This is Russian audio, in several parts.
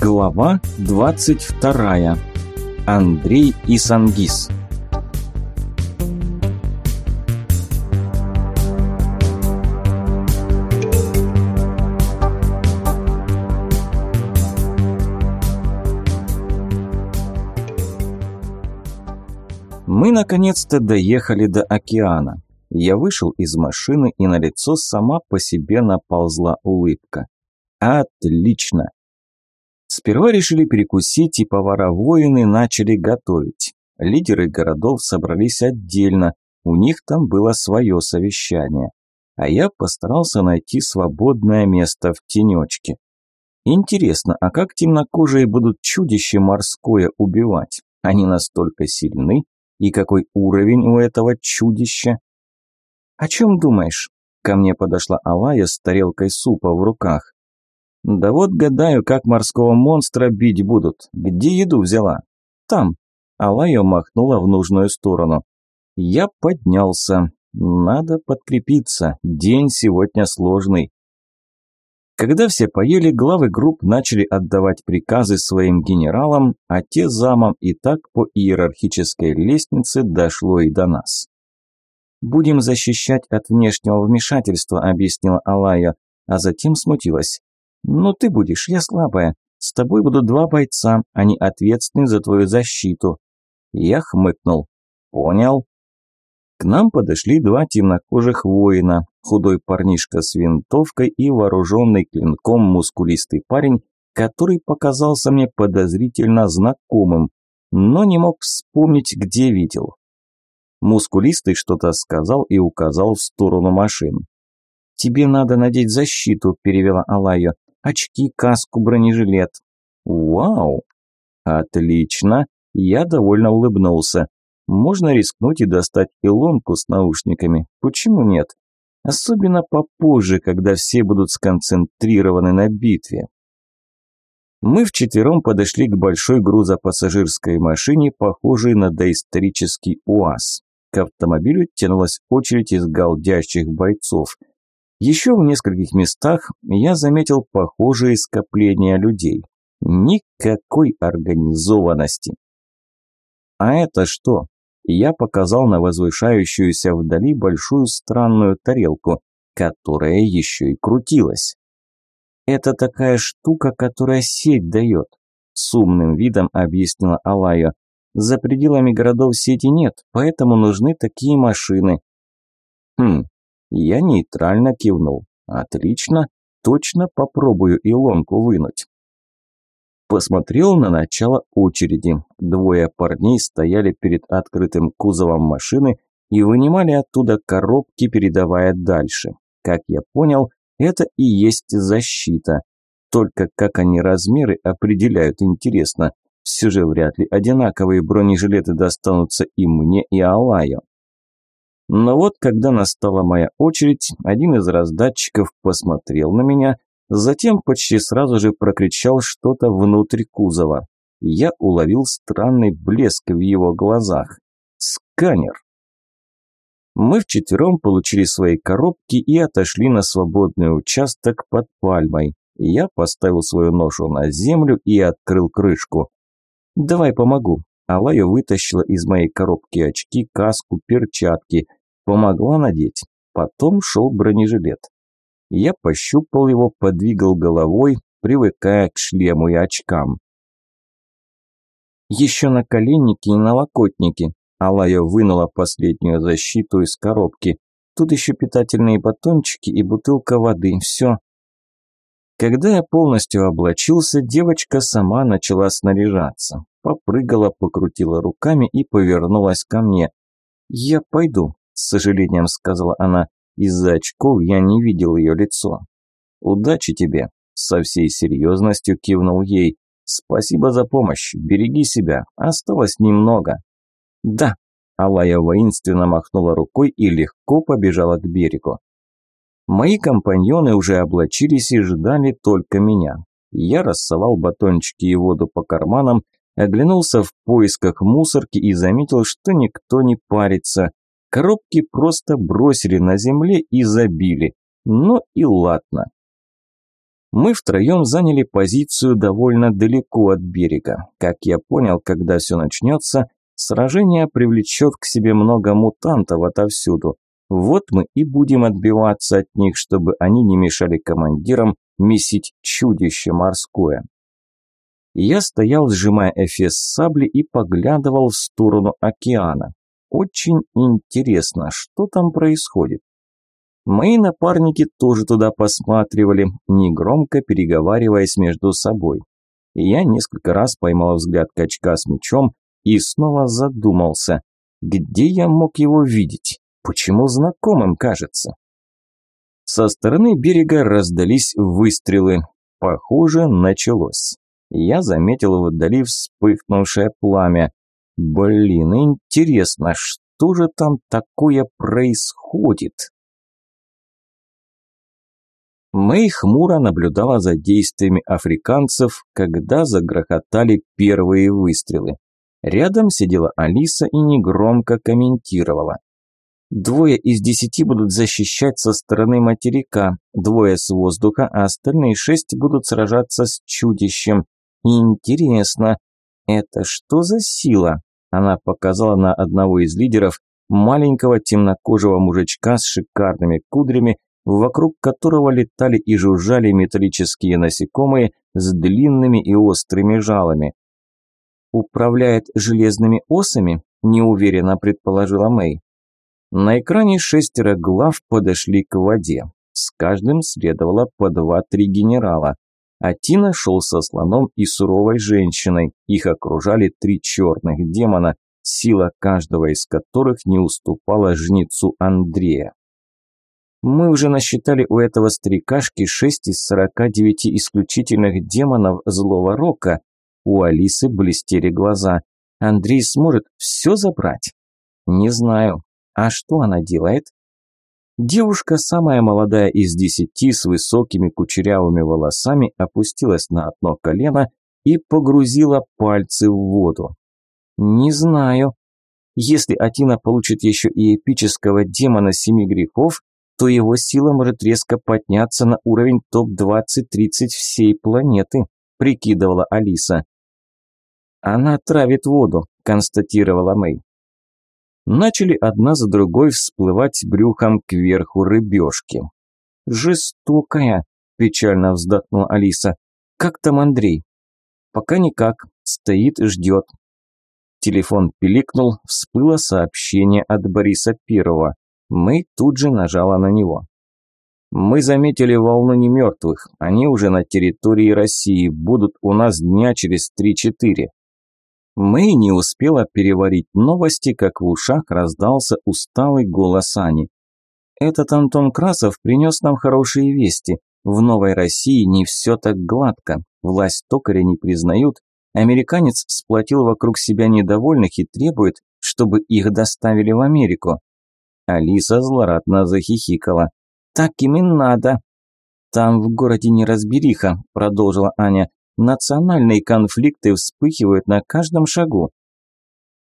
Глава 22. Андрей и Сангис. Мы наконец-то доехали до океана. Я вышел из машины, и на лицо сама по себе наползла улыбка. Отлично! Сперва решили перекусить, и повара-воины начали готовить. Лидеры городов собрались отдельно, у них там было свое совещание. А я постарался найти свободное место в тенечке. Интересно, а как темнокожие будут чудище морское убивать? Они настолько сильны? И какой уровень у этого чудища? «О чем думаешь?» Ко мне подошла Алая с тарелкой супа в руках. Да вот гадаю, как морского монстра бить будут. Где еду взяла? Там. Алая махнула в нужную сторону. Я поднялся. Надо подкрепиться. День сегодня сложный. Когда все поели, главы групп начали отдавать приказы своим генералам, а те замам и так по иерархической лестнице дошло и до нас. «Будем защищать от внешнего вмешательства», – объяснила Алая, а затем смутилась. «Ну ты будешь, я слабая. С тобой будут два бойца, они ответственны за твою защиту». Я хмыкнул. «Понял». К нам подошли два темнокожих воина, худой парнишка с винтовкой и вооруженный клинком мускулистый парень, который показался мне подозрительно знакомым, но не мог вспомнить, где видел. Мускулистый что-то сказал и указал в сторону машин. «Тебе надо надеть защиту», – перевела Алайо очки, каску, бронежилет. Вау! Отлично! Я довольно улыбнулся. Можно рискнуть и достать илонку с наушниками. Почему нет? Особенно попозже, когда все будут сконцентрированы на битве. Мы вчетвером подошли к большой грузопассажирской машине, похожей на доисторический УАЗ. К автомобилю тянулась очередь из галдящих бойцов – еще в нескольких местах я заметил похожие скопления людей. Никакой организованности. А это что? Я показал на возвышающуюся вдали большую странную тарелку, которая еще и крутилась. Это такая штука, которая сеть дает, с умным видом объяснила Алая. За пределами городов сети нет, поэтому нужны такие машины. Хм, я нейтрально кивнул. Отлично, точно попробую илонку вынуть. Посмотрел на начало очереди. Двое парней стояли перед открытым кузовом машины и вынимали оттуда коробки, передавая дальше. Как я понял, это и есть защита. Только как они размеры определяют, интересно. Все же вряд ли одинаковые бронежилеты достанутся и мне, и Алаю. Но вот, когда настала моя очередь, один из раздатчиков посмотрел на меня, затем почти сразу же прокричал что-то внутрь кузова. Я уловил странный блеск в его глазах. Сканер. Мы вчетвером получили свои коробки и отошли на свободный участок под пальмой. Я поставил свою ношу на землю и открыл крышку. «Давай помогу». Алая вытащила из моей коробки очки, каску, перчатки – Помогла надеть. Потом шел бронежилет. Я пощупал его, подвигал головой, привыкая к шлему и очкам. Еще наколенники и налокотники. Алая вынула последнюю защиту из коробки. Тут еще питательные батончики и бутылка воды. Все. Когда я полностью облачился, девочка сама начала снаряжаться. Попрыгала, покрутила руками и повернулась ко мне. «Я пойду с сожалением сказала она. Из-за очков я не видел ее лицо. «Удачи тебе!» – со всей серьезностью кивнул ей. «Спасибо за помощь, береги себя, осталось немного». «Да», – Алая воинственно махнула рукой и легко побежала к берегу. Мои компаньоны уже облачились и ждали только меня. Я рассовал батончики и воду по карманам, оглянулся в поисках мусорки и заметил, что никто не парится. Коробки просто бросили на земле и забили. Ну и ладно. Мы втроем заняли позицию довольно далеко от берега. Как я понял, когда все начнется, сражение привлечет к себе много мутантов отовсюду. Вот мы и будем отбиваться от них, чтобы они не мешали командирам месить чудище морское. Я стоял, сжимая эфес сабли и поглядывал в сторону океана. Очень интересно, что там происходит. Мои напарники тоже туда посматривали, негромко переговариваясь между собой. Я несколько раз поймал взгляд качка с мечом и снова задумался, где я мог его видеть, почему знакомым кажется. Со стороны берега раздались выстрелы. Похоже, началось. Я заметил вдали вспыхнувшее пламя. Блин, интересно, что же там такое происходит? Мэй хмуро наблюдала за действиями африканцев, когда загрохотали первые выстрелы. Рядом сидела Алиса и негромко комментировала. Двое из десяти будут защищать со стороны материка, двое с воздуха, а остальные шесть будут сражаться с чудищем. Интересно, это что за сила? Она показала на одного из лидеров, маленького темнокожего мужичка с шикарными кудрями, вокруг которого летали и жужжали металлические насекомые с длинными и острыми жалами. «Управляет железными осами?» – неуверенно предположила Мэй. На экране шестеро глав подошли к воде. С каждым следовало по два-три генерала. А Тина шел со слоном и суровой женщиной. Их окружали три черных демона, сила каждого из которых не уступала жнецу Андрея. Мы уже насчитали у этого старикашки шесть из сорока девяти исключительных демонов злого рока. У Алисы блестели глаза. Андрей сможет все забрать? Не знаю. А что она делает? Девушка, самая молодая из десяти, с высокими кучерявыми волосами, опустилась на одно колено и погрузила пальцы в воду. Не знаю. Если Атина получит еще и эпического демона семи грехов, то его сила может резко подняться на уровень топ-20-30 всей планеты, прикидывала Алиса. Она травит воду, констатировала Мэй. Начали одна за другой всплывать брюхом кверху рыбешки. «Жестокая», – печально вздохнула Алиса. «Как там Андрей?» «Пока никак. Стоит, ждет». Телефон пиликнул, всплыло сообщение от Бориса Первого. Мы тут же нажала на него. Мы заметили волну немертвых. Они уже на территории России, будут у нас дня через 3-4. Мы не успела переварить новости, как в ушах раздался усталый голос Ани. Этот Антон Красов принес нам хорошие вести. В Новой России не все так гладко. Власть токаря не признают. Американец сплотил вокруг себя недовольных и требует, чтобы их доставили в Америку. Алиса злорадно захихикала. «Так им и надо». «Там в городе неразбериха», – продолжила Аня. «Национальные конфликты вспыхивают на каждом шагу».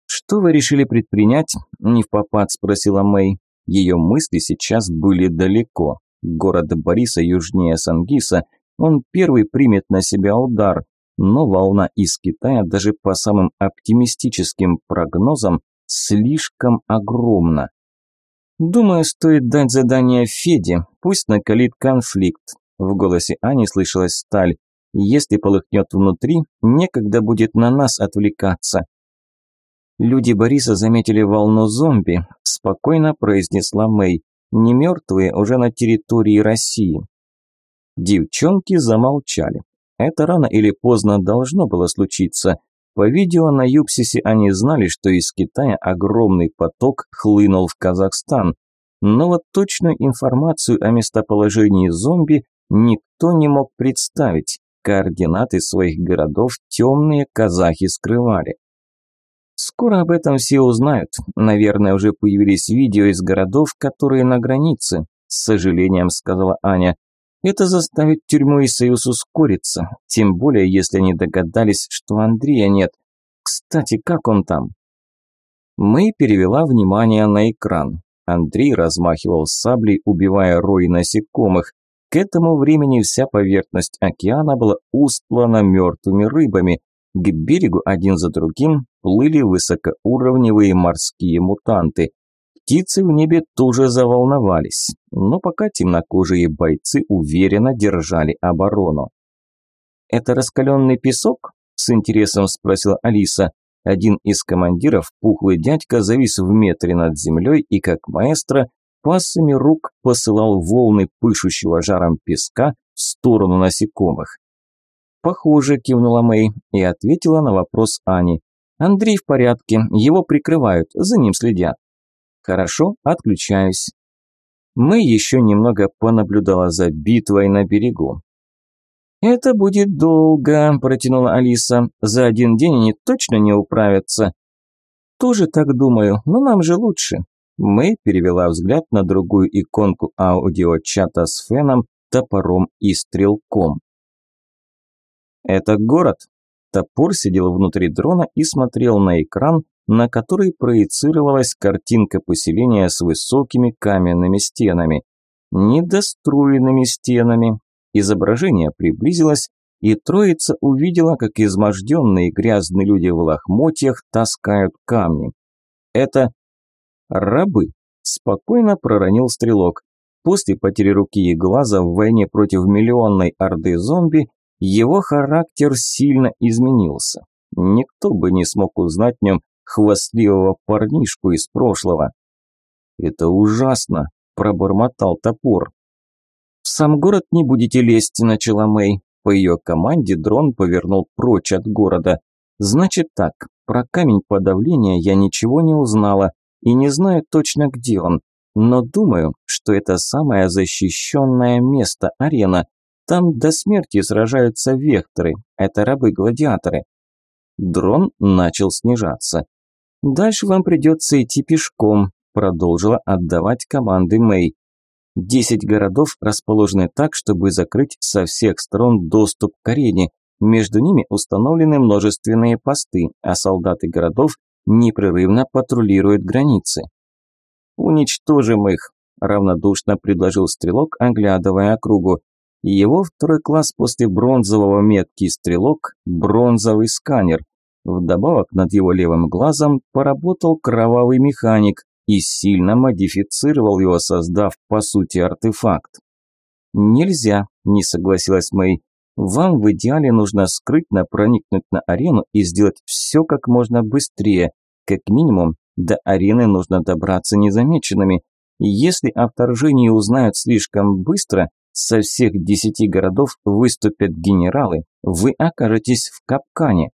«Что вы решили предпринять?» – не в попад спросила Мэй. Ее мысли сейчас были далеко. Город Бориса южнее Сангиса, он первый примет на себя удар, но волна из Китая даже по самым оптимистическим прогнозам слишком огромна. «Думаю, стоит дать задание Феде, пусть накалит конфликт». В голосе Ани слышалась сталь. «Если полыхнет внутри, некогда будет на нас отвлекаться». «Люди Бориса заметили волну зомби», – спокойно произнесла Мэй. «Не мертвые, уже на территории России». Девчонки замолчали. Это рано или поздно должно было случиться. По видео на Юпсисе они знали, что из Китая огромный поток хлынул в Казахстан, но вот точную информацию о местоположении зомби никто не мог представить. Координаты своих городов темные казахи скрывали. Скоро об этом все узнают. Наверное, уже появились видео из городов, которые на границе, с сожалением сказала Аня. Это заставит тюрьму и союз ускориться, тем более, если они догадались, что Андрея нет. Кстати, как он там? Мы перевела внимание на экран. Андрей размахивал саблей, убивая рой насекомых. К этому времени вся поверхность океана была устлана мертвыми рыбами. К берегу один за другим плыли высокоуровневые морские мутанты. Птицы в небе тоже заволновались, но пока темнокожие бойцы уверенно держали оборону. «Это раскаленный песок?» – с интересом спросила Алиса. Один из командиров, пухлый дядька, завис в метре над землей и, как маэстро, пассами рук посылал волны пышущего жаром песка в сторону насекомых. «Похоже», – кивнула Мэй и ответила на вопрос Ани. «Андрей в порядке, его прикрывают, за ним следят». «Хорошо, отключаюсь». Мэй еще немного понаблюдала за битвой на берегу. «Это будет долго», – протянула Алиса. «За один день они точно не управятся». «Тоже так думаю, но нам же лучше». Мэй перевела взгляд на другую иконку аудиочата с феном, топором и стрелком. «Это город?» Топор сидел внутри дрона и смотрел на экран, на который проецировалась картинка поселения с высокими каменными стенами. Недостроенными стенами, Изображение приблизилось, и троица увидела, как изможденные грязные люди в лохмотьях таскают камни. «Это рабы», – спокойно проронил стрелок. После потери руки и глаза в войне против миллионной орды зомби его характер сильно изменился. Никто бы не смог узнать в нем хвастливого парнишку из прошлого. «Это ужасно», – пробормотал топор. «В сам город не будете лезть», – начала Мэй. По ее команде дрон повернул прочь от города. «Значит так, про камень подавления я ничего не узнала и не знаю точно, где он, но думаю, что это самое защищенное место арена. Там до смерти сражаются векторы, это рабы-гладиаторы». Дрон начал снижаться. «Дальше вам придется идти пешком», – продолжила отдавать команды Мэй. Десять городов расположены так, чтобы закрыть со всех сторон доступ к арене. Между ними установлены множественные посты, а солдаты городов непрерывно патрулируют границы. «Уничтожим их», – равнодушно предложил стрелок, оглядывая округу. Его второй класс после бронзового меткий стрелок – бронзовый сканер. Вдобавок над его левым глазом поработал кровавый механик, и сильно модифицировал его, создав, по сути, артефакт. «Нельзя», – не согласилась Мэй. «Вам в идеале нужно скрытно проникнуть на арену и сделать все как можно быстрее. Как минимум, до арены нужно добраться незамеченными. Если о вторжении узнают слишком быстро, со всех десяти городов выступят генералы, вы окажетесь в капкане».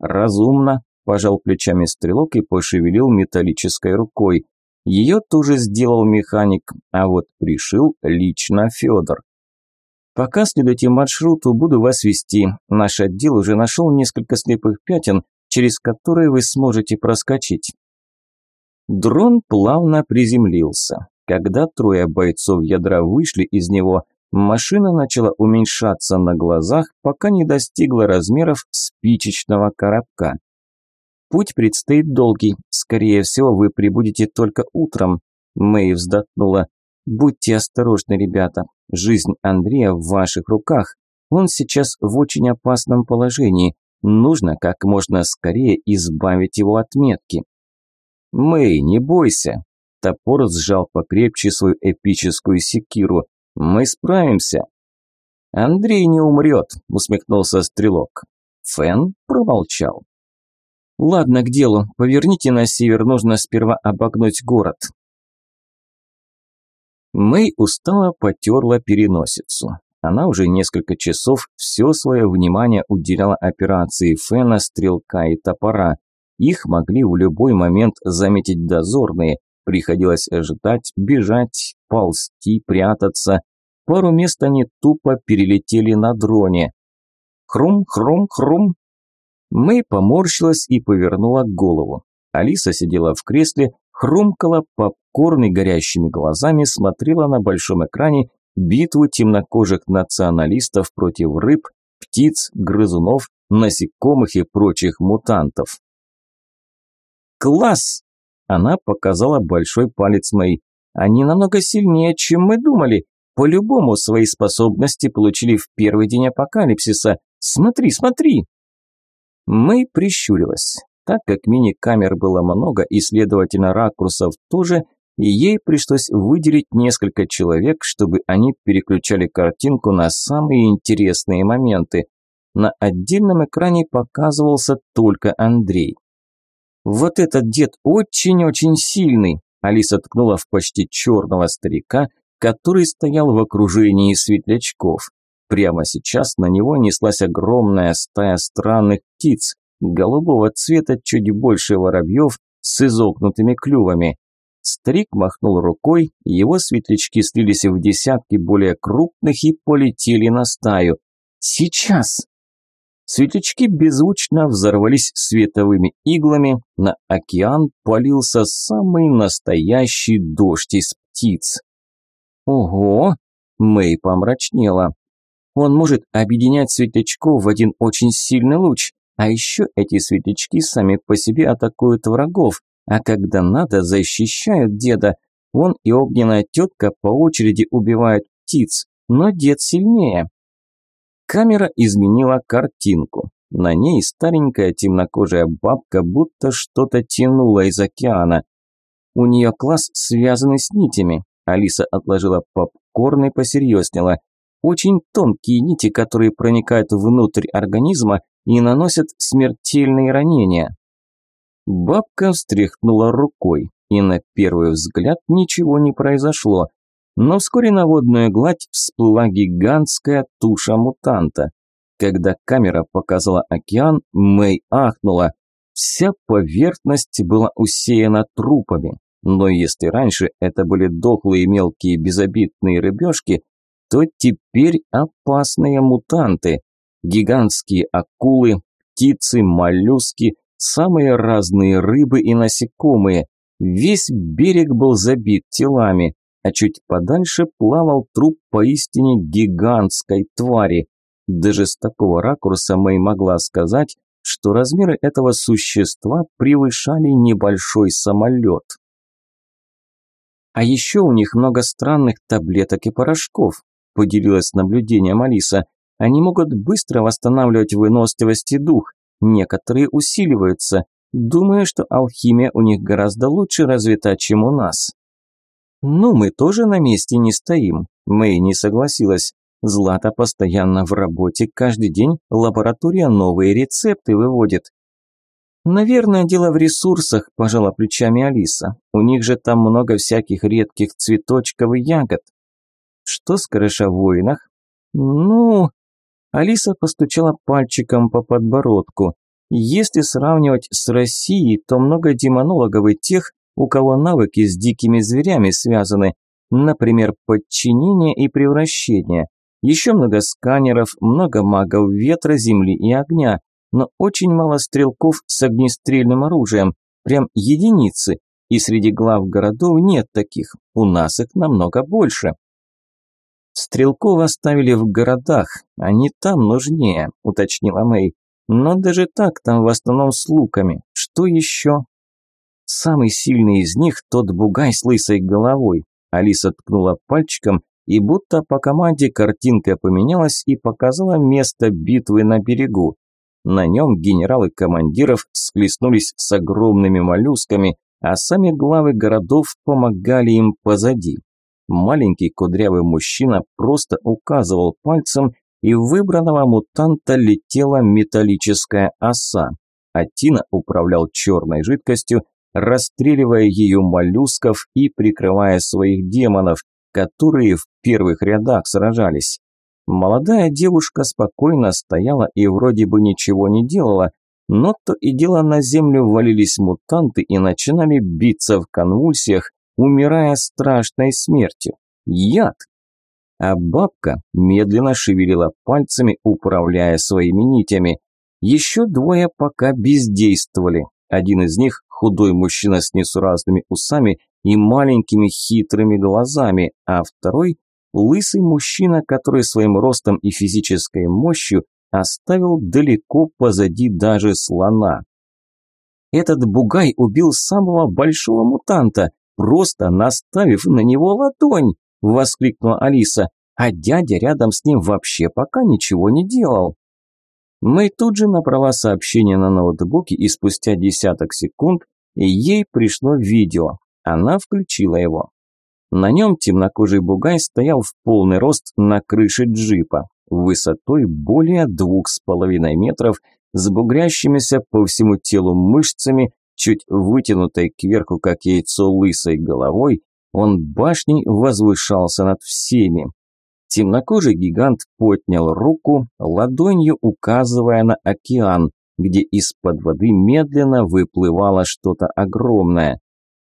«Разумно», Пожал плечами стрелок и пошевелил металлической рукой. Ее тоже сделал механик, а вот пришил лично Федор. Пока следуйте маршруту, буду вас вести. Наш отдел уже нашел несколько слепых пятен, через которые вы сможете проскочить. Дрон плавно приземлился. Когда трое бойцов ядра вышли из него, машина начала уменьшаться на глазах, пока не достигла размеров спичечного коробка. Путь предстоит долгий. Скорее всего, вы прибудете только утром. Мэй вздохнула. Будьте осторожны, ребята. Жизнь Андрея в ваших руках. Он сейчас в очень опасном положении. Нужно как можно скорее избавить его от метки. Мэй, не бойся. Топор сжал покрепче свою эпическую секиру. Мы справимся. Андрей не умрет, усмехнулся стрелок. Фэн промолчал. Ладно, к делу. Поверните на север, нужно сперва обогнуть город. Мэй устало потерла переносицу. Она уже несколько часов все свое внимание уделяла операции Фена, Стрелка и Топора. Их могли в любой момент заметить дозорные. Приходилось ждать, бежать, ползти, прятаться. Пару мест они тупо перелетели на дроне. Хрум-хрум-хрум, Мэй поморщилась и повернула голову. Алиса сидела в кресле, хрумкала попкорн и горящими глазами смотрела на большом экране битву темнокожих националистов против рыб, птиц, грызунов, насекомых и прочих мутантов. «Класс!» – она показала большой палец Мэй. «Они намного сильнее, чем мы думали. по-любому свои способности получили в первый день апокалипсиса. Смотри, смотри!» Мэй прищурилась. Так как мини-камер было много и, следовательно, ракурсов тоже, и ей пришлось выделить несколько человек, чтобы они переключали картинку на самые интересные моменты. На отдельном экране показывался только Андрей. «Вот этот дед очень-очень сильный», Алиса ткнула в почти черного старика, который стоял в окружении светлячков. Прямо сейчас на него неслась огромная стая странных птиц, голубого цвета чуть больше воробьев с изогнутыми клювами. Старик махнул рукой, его светлячки слились в десятки более крупных и полетели на стаю. «Сейчас!» Светлячки беззвучно взорвались световыми иглами, на океан полился самый настоящий дождь из птиц. «Ого!» – Мэй помрачнела. «Он может объединять светлячков в один очень сильный луч, а еще эти светлячки сами по себе атакуют врагов, а когда надо, защищают деда. Он и огненная тетка по очереди убивают птиц, но дед сильнее. Камера изменила картинку. На ней старенькая темнокожая бабка будто что-то тянула из океана. У нее класс связанный с нитями. Алиса отложила попкорн и посерьезнела. Очень тонкие нити, которые проникают внутрь организма и наносят смертельные ранения. Бабка встряхнула рукой, и на первый взгляд ничего не произошло. Но вскоре на водную гладь всплыла гигантская туша мутанта. Когда камера показала океан, Мэй ахнула. Вся поверхность была усеяна трупами. Но если раньше это были дохлые мелкие безобидные рыбешки, то теперь опасные мутанты. Гигантские акулы, птицы, моллюски, самые разные рыбы и насекомые. Весь берег был забит телами а чуть подальше плавал труп поистине гигантской твари. Даже с такого ракурса Мэй могла сказать, что размеры этого существа превышали небольшой самолет. А еще у них много странных таблеток и порошков, поделилась наблюдением Алиса. Они могут быстро восстанавливать выносливость и дух, некоторые усиливаются. Думаю, что алхимия у них гораздо лучше развита, чем у нас. «Ну, мы тоже на месте не стоим», – Мэй не согласилась. «Злата постоянно в работе, каждый день лаборатория новые рецепты выводит». «Наверное, дело в ресурсах», – пожала плечами Алиса. «У них же там много всяких редких цветочков и ягод». «Что скажешь о воинах?» «Ну...» Алиса постучала пальчиком по подбородку. «Если сравнивать с Россией, то много демонологов и тех, у кого навыки с дикими зверями связаны, например, подчинение и превращение. Еще много сканеров, много магов ветра, земли и огня, но очень мало стрелков с огнестрельным оружием, прям единицы, и среди глав городов нет таких, у нас их намного больше. Стрелков оставили в городах, они там нужнее, уточнила Мэй. Но даже так там в основном с луками. Что еще? Самый сильный из них – тот бугай с лысой головой. Алиса ткнула пальчиком, и будто по команде картинка поменялась и показала место битвы на берегу. На нем генералы командиров схлестнулись с огромными моллюсками, а сами главы городов помогали им позади. Маленький кудрявый мужчина просто указывал пальцем, и в выбранного мутанта летела металлическая оса. А Тина управлял черной жидкостью, расстреливая ее моллюсков и прикрывая своих демонов, которые в первых рядах сражались. Молодая девушка спокойно стояла и вроде бы ничего не делала, но то и дело на землю валились мутанты и начинали биться в конвульсиях, умирая страшной смертью. Яд! А бабка медленно шевелила пальцами, управляя своими нитями. Еще двое пока бездействовали. Один из них худой мужчина с несуразными усами и маленькими хитрыми глазами, а второй – лысый мужчина, который своим ростом и физической мощью оставил далеко позади даже слона. Этот бугай убил самого большого мутанта, просто наставив на него ладонь, воскликнула Алиса. «А дядя рядом с ним вообще пока ничего не делал». Мы тут же набрала сообщение на ноутбуке, и спустя десяток секунд ей пришло видео. Она включила его. На нем темнокожий бугай стоял в полный рост на крыше джипа, высотой более двух с половиной метров, с бугрящимися по всему телу мышцами, чуть вытянутой кверху, как яйцо лысой головой, он башней возвышался над всеми. Темнокожий гигант поднял руку, ладонью указывая на океан, где из-под воды медленно выплывало что-то огромное.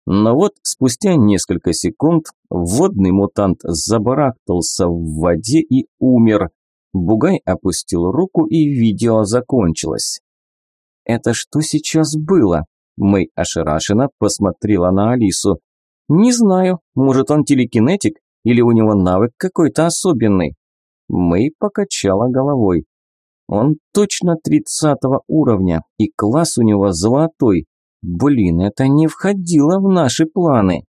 Но вот спустя несколько секунд водный мутант забарахтался в воде и умер. Бугай опустил руку, и видео закончилось. «Это что сейчас было?» Мэй ошарашенно посмотрела на Алису. «Не знаю, может он телекинетик или у него навык какой-то особенный?» Мэй покачала головой. «Он точно тридцатого уровня, и класс у него золотой. Блин, это не входило в наши планы».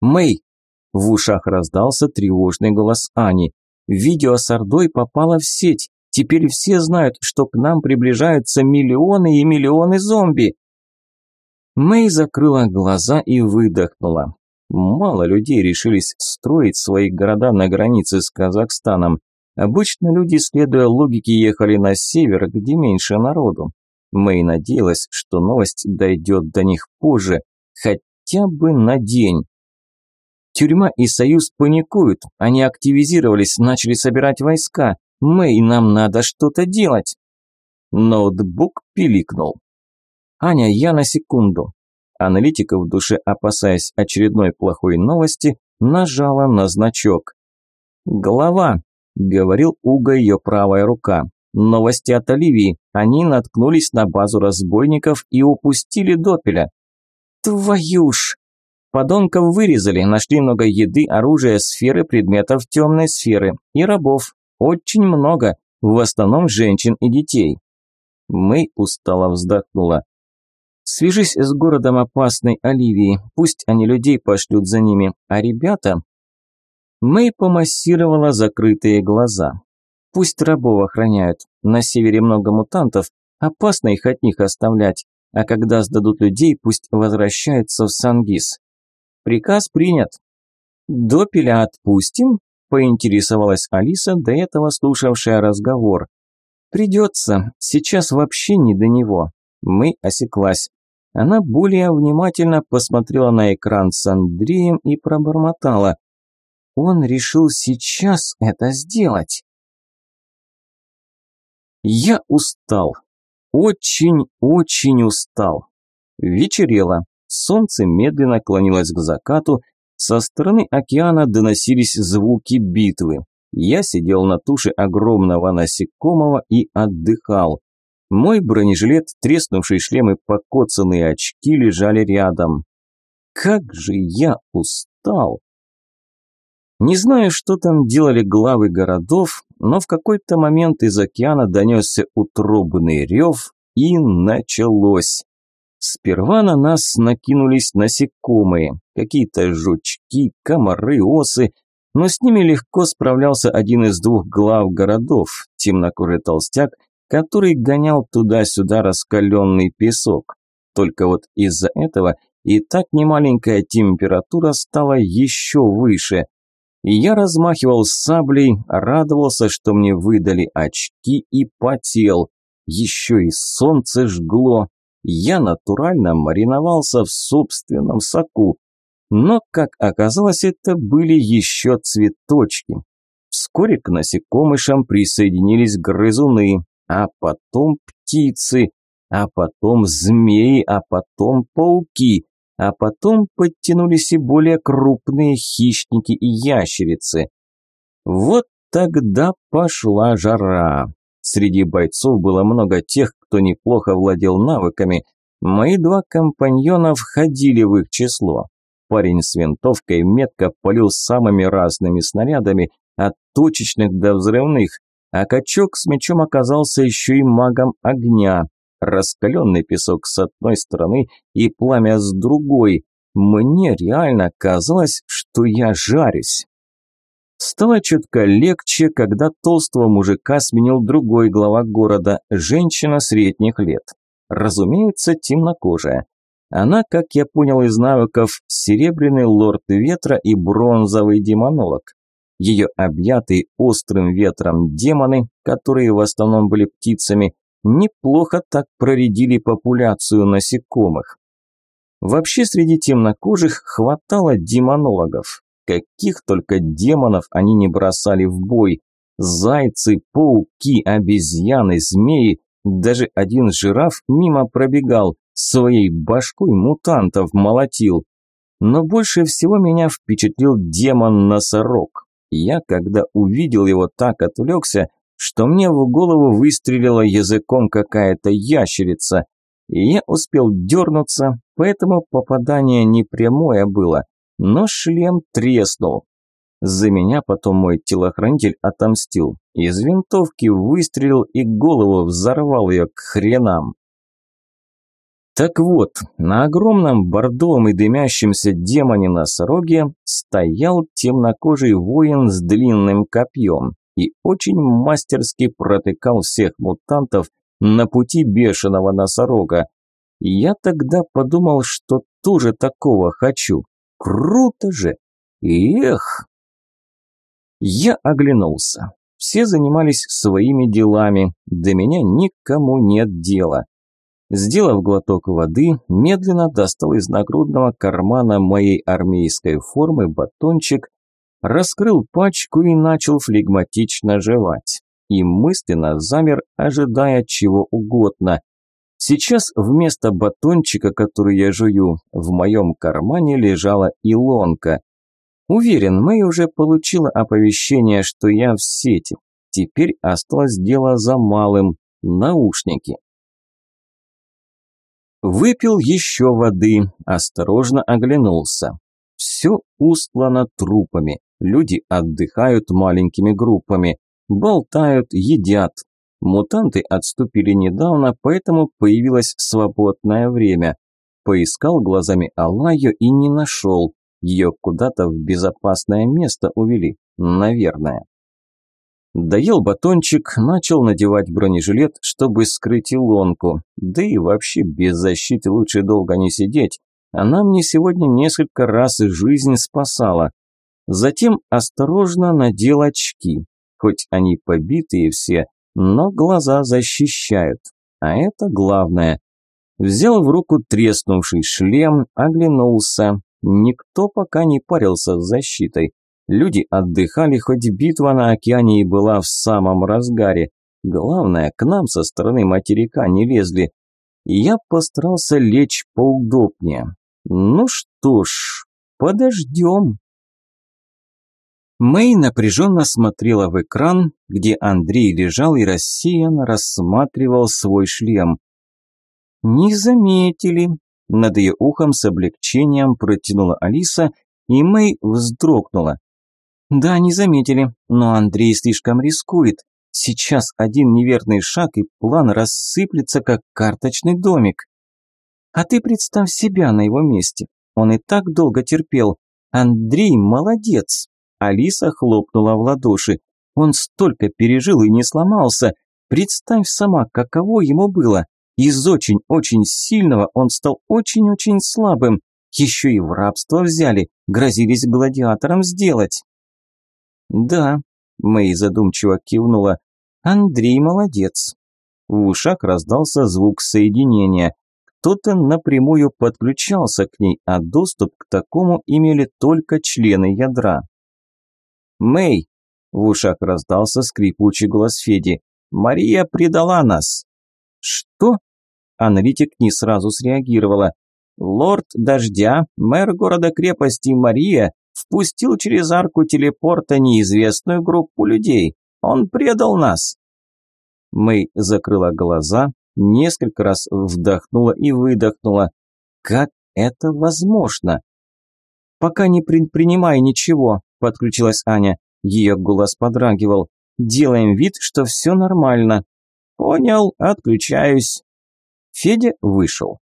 «Мэй!» – в ушах раздался тревожный голос Ани. «Видео с Ордой попало в сеть. Теперь все знают, что к нам приближаются миллионы и миллионы зомби. Мэй закрыла глаза и выдохнула. Мало людей решились строить свои города на границе с Казахстаном. Обычно люди, следуя логике, ехали на север, где меньше народу. Мэй надеялась, что новость дойдет до них позже, хотя бы на день. Тюрьма и Союз паникуют, они активизировались, начали собирать войска. Мэй, нам надо что-то делать. Ноутбук пиликнул. Аня, я на секунду. Аналитика в душе, опасаясь очередной плохой новости, нажала на значок. «Голова», – говорил Уга ее правая рука. «Новости от Оливии. Они наткнулись на базу разбойников и упустили допеля». «Твою ж!» Подонков вырезали, нашли много еды, оружия, сферы, предметов темной сферы и рабов. Очень много, в основном женщин и детей. Мы устало вздохнула. Свяжись с городом опасной Оливии, пусть они людей пошлют за ними, а ребята... Мэй помассировала закрытые глаза. Пусть рабов охраняют, на севере много мутантов, опасно их от них оставлять, а когда сдадут людей, пусть возвращаются в Сангис. Приказ принят. Допеля отпустим? Поинтересовалась Алиса, до этого слушавшая разговор. «Придется, сейчас вообще не до него». Мы осеклась. Она более внимательно посмотрела на экран с Андреем и пробормотала. «Он решил сейчас это сделать». Я устал. Очень-очень устал. Вечерело. Солнце медленно клонилось к закату, со стороны океана доносились звуки битвы. Я сидел на туше огромного насекомого и отдыхал. Мой бронежилет, треснувший шлем и покоцанные очки лежали рядом. Как же я устал! Не знаю, что там делали главы городов, но в какой-то момент из океана донесся утробный рев, и началось. Сперва на нас накинулись насекомые, какие-то жучки, комары, осы, но с ними легко справлялся один из двух глав городов, темнокожий толстяк, который гонял туда-сюда раскаленный песок. Только вот из-за этого и так немаленькая температура стала еще выше. И я размахивал саблей, радовался, что мне выдали очки и потел. Еще и солнце жгло, я натурально мариновался в собственном соку. Но, как оказалось, это были еще цветочки. Вскоре к насекомышам присоединились грызуны, а потом птицы, а потом змеи, а потом пауки, а потом подтянулись и более крупные хищники и ящерицы. Вот тогда пошла жара. Среди бойцов было много тех, кто неплохо владел навыками. Мои два компаньона входили в их число. Парень с винтовкой метко полил самыми разными снарядами, от точечных до взрывных, а качок с мечом оказался еще и магом огня. Раскаленный песок с одной стороны и пламя с другой. Мне реально казалось, что я жарюсь. Стало чутка легче, когда толстого мужика сменил другой глава города, женщина средних лет. Разумеется, темнокожая. Она, как я понял из навыков, серебряный лорд ветра и бронзовый демонолог. Ее объятые острым ветром демоны, которые в основном были птицами, неплохо так проредили популяцию насекомых. Вообще среди темнокожих хватало демонологов. Каких только демонов они не бросали в бой. Зайцы, пауки, обезьяны, змеи. Даже один жираф мимо пробегал, своей башкой мутантов молотил. Но больше всего меня впечатлил демон-носорог. Я, когда увидел его, так отвлекся, что мне в голову выстрелила языком какая-то ящерица. И я успел дернуться, поэтому попадание не прямое было, но шлем треснул. За меня потом мой телохранитель отомстил. Из винтовки выстрелил и голову взорвал ее к хренам. Так вот, на огромном бордовом и дымящемся демоне-носороге стоял темнокожий воин с длинным копьем и очень мастерски протыкал всех мутантов на пути бешеного носорога. Я тогда подумал, что тоже такого хочу. Круто же! Эх! Я оглянулся. Все занимались своими делами, до меня никому нет дела. Сделав глоток воды, медленно достал из нагрудного кармана моей армейской формы батончик, раскрыл пачку и начал флегматично жевать. И мысленно замер, ожидая чего угодно. Сейчас вместо батончика, который я жую, в моем кармане лежала илонка. Уверен, Мэй уже получила оповещение, что я в сети. Теперь осталось дело за малым – наушники. Выпил еще воды, осторожно оглянулся. Все устлано трупами. Люди отдыхают маленькими группами, болтают, едят. Мутанты отступили недавно, поэтому появилось свободное время. Поискал глазами Алаю и не нашел. Ее куда-то в безопасное место увели, наверное. Доел батончик, начал надевать бронежилет, чтобы скрыть илонку. Да и вообще без защиты лучше долго не сидеть. Она мне сегодня несколько раз жизнь спасала. Затем осторожно надел очки. Хоть они побитые все, но глаза защищают. А это главное. Взял в руку треснувший шлем, оглянулся. Никто пока не парился с защитой. Люди отдыхали, хоть битва на океане и была в самом разгаре. Главное, к нам со стороны материка не лезли. Я постарался лечь поудобнее. Ну что ж, подождем. Мэй напряженно смотрела в экран, где Андрей лежал и рассеянно рассматривал свой шлем. «Не заметили», – над ее ухом с облегчением протянула Алиса, и Мэй вздрогнула. Да, не заметили, но Андрей слишком рискует. Сейчас один неверный шаг, и план рассыплется, как карточный домик. А ты представь себя на его месте. Он и так долго терпел. Андрей молодец. Алиса хлопнула в ладоши. Он столько пережил и не сломался. Представь сама, каково ему было. Из очень-очень сильного он стал очень-очень слабым. Еще и в рабство взяли, грозились гладиатором сделать. «Да», – Мэй задумчиво кивнула, – «Андрей молодец». В ушах раздался звук соединения. Кто-то напрямую подключался к ней, а доступ к такому имели только члены ядра. «Мэй!» – в ушах раздался скрипучий голос Феди. «Мария предала нас!» «Что?» – аналитик не сразу среагировала. «Лорд Дождя, мэр города-крепости Мария, впустил через арку телепорта неизвестную группу людей. Он предал нас. Мэй закрыла глаза, несколько раз вдохнула и выдохнула. Как это возможно? Пока не предпринимай ничего, подключилась Аня. Ее голос подрагивал. Делаем вид, что все нормально. Понял, отключаюсь. Федя вышел.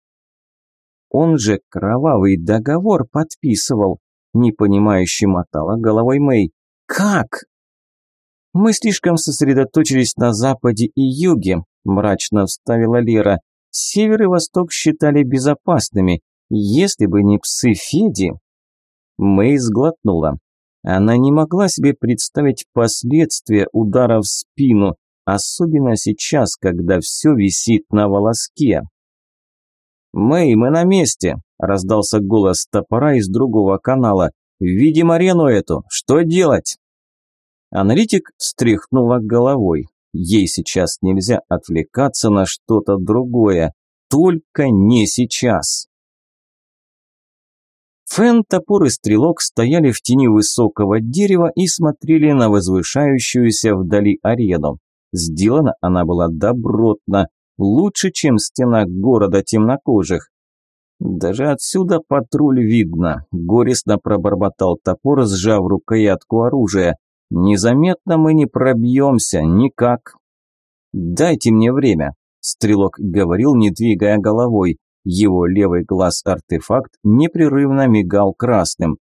Он же кровавый договор подписывал. Непонимающе мотала головой Мэй. Как? Мы слишком сосредоточились на западе и юге, мрачно вставила Лера. Север и восток считали безопасными. Если бы не псы Феди... Мэй сглотнула. Она не могла себе представить последствия удара в спину, особенно сейчас, когда все висит на волоске. «Мэй, мы на месте!» – раздался голос топора из другого канала. «Видим арену эту! Что делать?» Аналитик встряхнула головой. Ей сейчас нельзя отвлекаться на что-то другое. Только не сейчас. Фэн, топор и стрелок стояли в тени высокого дерева и смотрели на возвышающуюся вдали арену. Сделана она была добротно, лучше, чем стена города темнокожих. Даже отсюда патруль видно, горестно пробормотал топор, сжав рукоятку оружия. Незаметно мы не пробьемся, никак. Дайте мне время, стрелок говорил, не двигая головой. Его левый глаз-артефакт непрерывно мигал красным.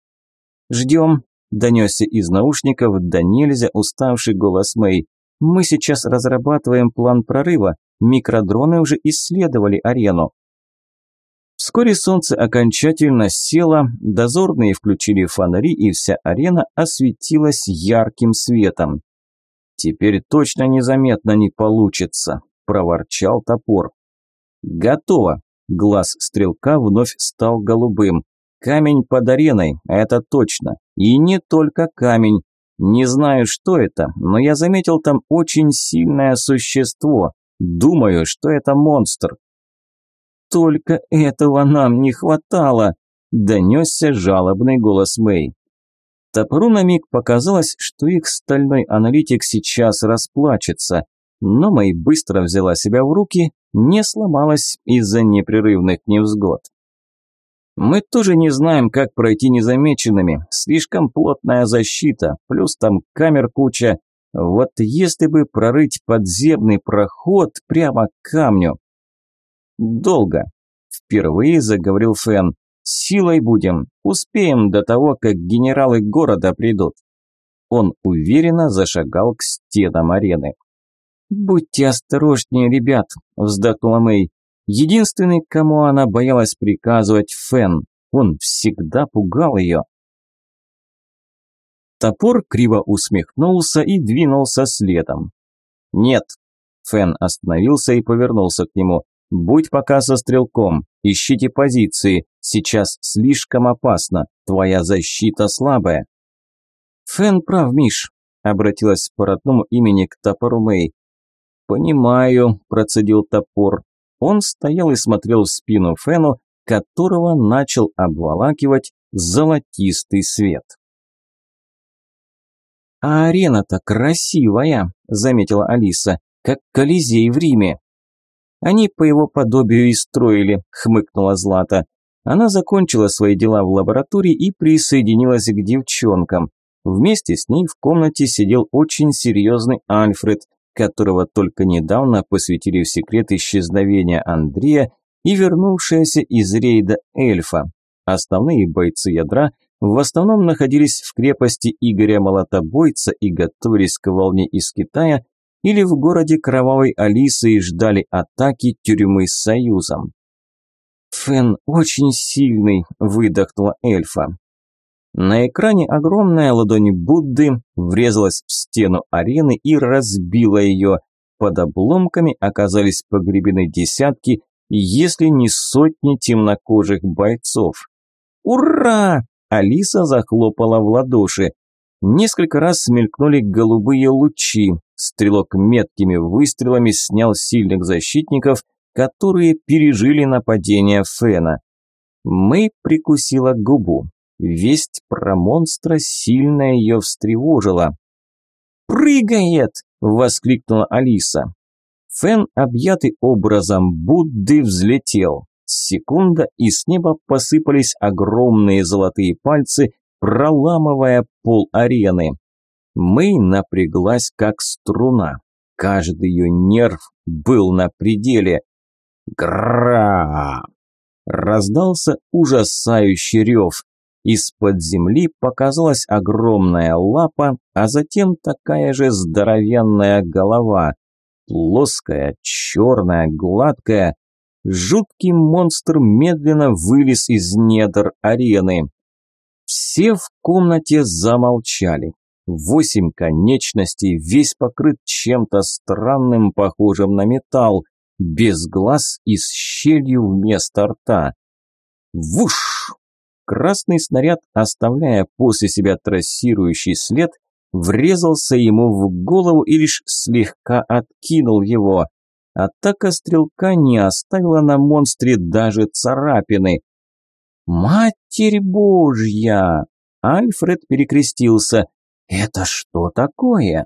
«Ждем», – донесся из наушников да нельзя уставший голос Мэй. «Мы сейчас разрабатываем план прорыва. Микродроны уже исследовали арену». Вскоре солнце окончательно село, дозорные включили фонари, и вся арена осветилась ярким светом. «Теперь точно незаметно не получится», – проворчал топор. «Готово», – глаз стрелка вновь стал голубым. «Камень под ареной, это точно. И не только камень. Не знаю, что это, но я заметил там очень сильное существо. Думаю, что это монстр. Только этого нам не хватало, донесся жалобный голос Мэй. Топору на миг показалось, что их стальной аналитик сейчас расплачется, но Мэй быстро взяла себя в руки, не сломалась из-за непрерывных невзгод. Мы тоже не знаем, как пройти незамеченными, слишком плотная защита, плюс там камер куча. Вот если бы прорыть подземный проход прямо к камню, долго. Впервые заговорил Фэн. Силой будем. Успеем до того, как генералы города придут. Он уверенно зашагал к стенам арены. «Будьте осторожнее, ребят», – вздохнула Мэй. Единственный, кому она боялась приказывать Фэн. Он всегда пугал ее. Топор криво усмехнулся и двинулся следом. «Нет». Фэн остановился и повернулся к нему. Будь пока со стрелком, ищите позиции, сейчас слишком опасно, твоя защита слабая. Фэн прав, Миш, обратилась по родному имени к топору Мэй. Понимаю, процедил топор. Он стоял и смотрел в спину Фэну, которого начал обволакивать золотистый свет. «А арена-то красивая», – заметила Алиса, – «как Колизей в Риме». Они по его подобию и строили, хмыкнула Злата. Она закончила свои дела в лаборатории и присоединилась к девчонкам. Вместе с ней в комнате сидел очень серьезный Альфред, которого только недавно посвятили в секрет исчезновения Андрея и вернувшаяся из рейда эльфа. Основные бойцы ядра в основном находились в крепости Игоря Молотобойца и готовились к волне из Китая, или в городе Кровавой Алисы и ждали атаки тюрьмы с Союзом. «Фен очень сильный», – выдохнула эльфа. На экране огромная ладонь Будды врезалась в стену арены и разбила ее. Под обломками оказались погребены десятки, если не сотни темнокожих бойцов. «Ура!» – Алиса захлопала в ладоши. Несколько раз смелькнули голубые лучи, Стрелок меткими выстрелами снял сильных защитников, которые пережили нападение Фена. Мэй прикусила губу. Весть про монстра сильно ее встревожила. «Прыгает!» – воскликнула Алиса. Фен, объятый образом Будды, взлетел. Секунда, и с неба посыпались огромные золотые пальцы, проламывая пол арены. Мэй напряглась как струна. Каждый ее нерв был на пределе. Гра! Раздался ужасающий рев. Из-под земли показалась огромная лапа, а затем такая же здоровенная голова. Плоская, черная, гладкая. Жуткий монстр медленно вылез из недр арены. Все в комнате замолчали. Восемь конечностей, весь покрыт чем-то странным, похожим на металл, без глаз и с щелью вместо рта. Вуш! Красный снаряд, оставляя после себя трассирующий след, врезался ему в голову и лишь слегка откинул его. Атака стрелка не оставила на монстре даже царапины. «Матерь Божья!» Альфред перекрестился. «Это что такое?»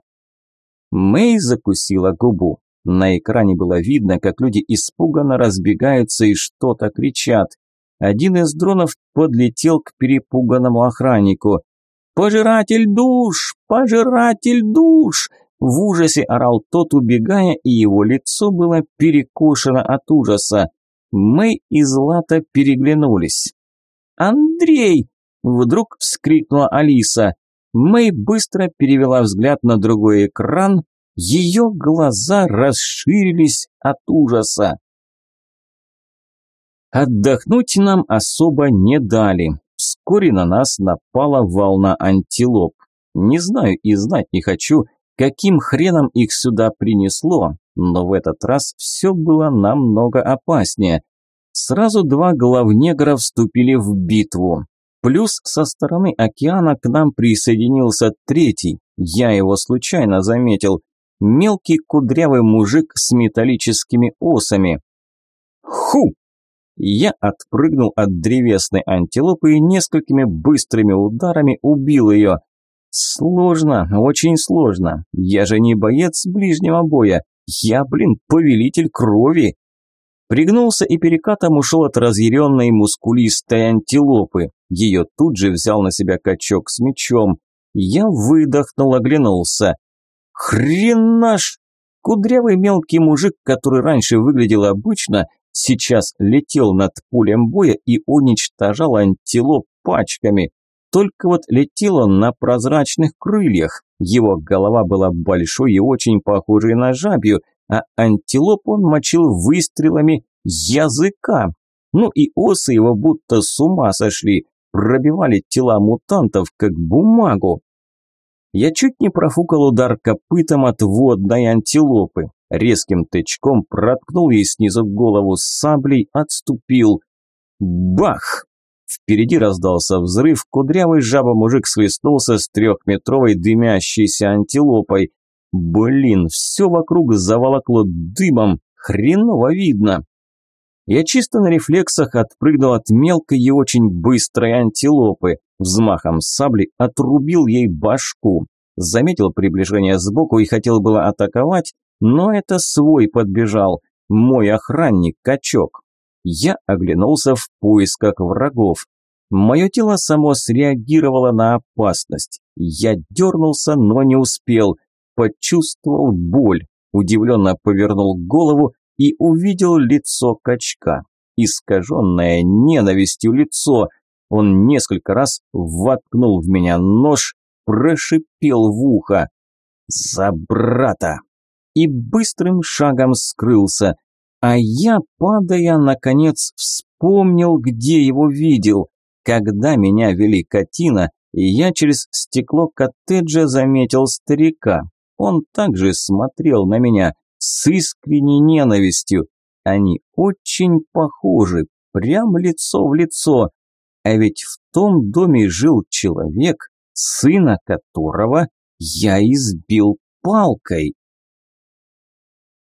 Мэй закусила губу. На экране было видно, как люди испуганно разбегаются и что-то кричат. Один из дронов подлетел к перепуганному охраннику. «Пожиратель душ! Пожиратель душ!» В ужасе орал тот, убегая, и его лицо было перекошено от ужаса. Мэй и Злата переглянулись. «Андрей!» – вдруг вскрикнула Алиса. Мэй быстро перевела взгляд на другой экран. Ее глаза расширились от ужаса. Отдохнуть нам особо не дали. Вскоре на нас напала волна антилоп. Не знаю и знать не хочу, каким хреном их сюда принесло, но в этот раз все было намного опаснее. Сразу два главнегра вступили в битву. Плюс со стороны океана к нам присоединился третий, я его случайно заметил. Мелкий кудрявый мужик с металлическими осами. Ху! Я отпрыгнул от древесной антилопы и несколькими быстрыми ударами убил ее. Сложно, очень сложно. Я же не боец ближнего боя. Я, блин, повелитель крови. Пригнулся и перекатом ушел от разъяренной мускулистой антилопы. Ее тут же взял на себя качок с мечом. Я выдохнул, оглянулся. Хренаш! Кудрявый мелкий мужик, который раньше выглядел обычно, сейчас летел над полем боя и уничтожал антилоп пачками. Только вот летел он на прозрачных крыльях. Его голова была большой и очень похожей на жабью, а антилоп он мочил выстрелами языка. Ну и осы его будто с ума сошли, пробивали тела мутантов как бумагу. Я чуть не профукал удар копытом от водной антилопы. Резким тычком проткнул ей снизу голову саблей, отступил. Бах! Впереди раздался взрыв, кудрявый жаба-мужик свистнулся с трехметровой дымящейся антилопой. Блин, все вокруг заволокло дымом, хреново видно. Я чисто на рефлексах отпрыгнул от мелкой и очень быстрой антилопы. Взмахом сабли отрубил ей башку. Заметил приближение сбоку и хотел было атаковать, но это свой подбежал, мой охранник, качок. Я оглянулся в поисках врагов. Мое тело само среагировало на опасность. Я дернулся, но не успел. Почувствовал боль. Удивленно повернул голову и увидел лицо качка. Искаженное ненавистью лицо. Он несколько раз воткнул в меня нож, прошипел в ухо. «За брата!» И быстрым шагом скрылся. А я, падая, наконец вспомнил, где его видел. Когда меня вели Катина, я через стекло коттеджа заметил старика. Он также смотрел на меня с искренней ненавистью. Они очень похожи, прям лицо в лицо. А ведь в том доме жил человек, сына которого я избил палкой.